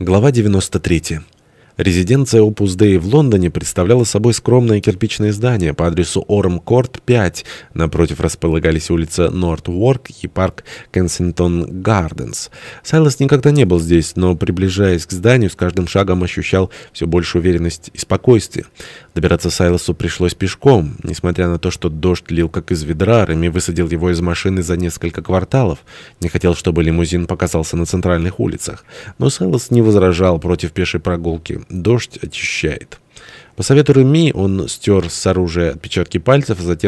Глава 93. Резиденция Opus Dei в Лондоне представляла собой скромное кирпичное здание по адресу Орм-Корт, 5. Напротив располагались улица Норт-Уорк и парк Кенсингтон Гарденс. Сайлос никогда не был здесь, но, приближаясь к зданию, с каждым шагом ощущал все большую уверенность и спокойствие. Добираться Сайлосу пришлось пешком. Несмотря на то, что дождь лил как из ведра, Реми высадил его из машины за несколько кварталов. Не хотел, чтобы лимузин показался на центральных улицах. Но Сайлос не возражал против пешей прогулки. Дождь очищает. По совету Реми он стер с оружия отпечатки пальцев, а затем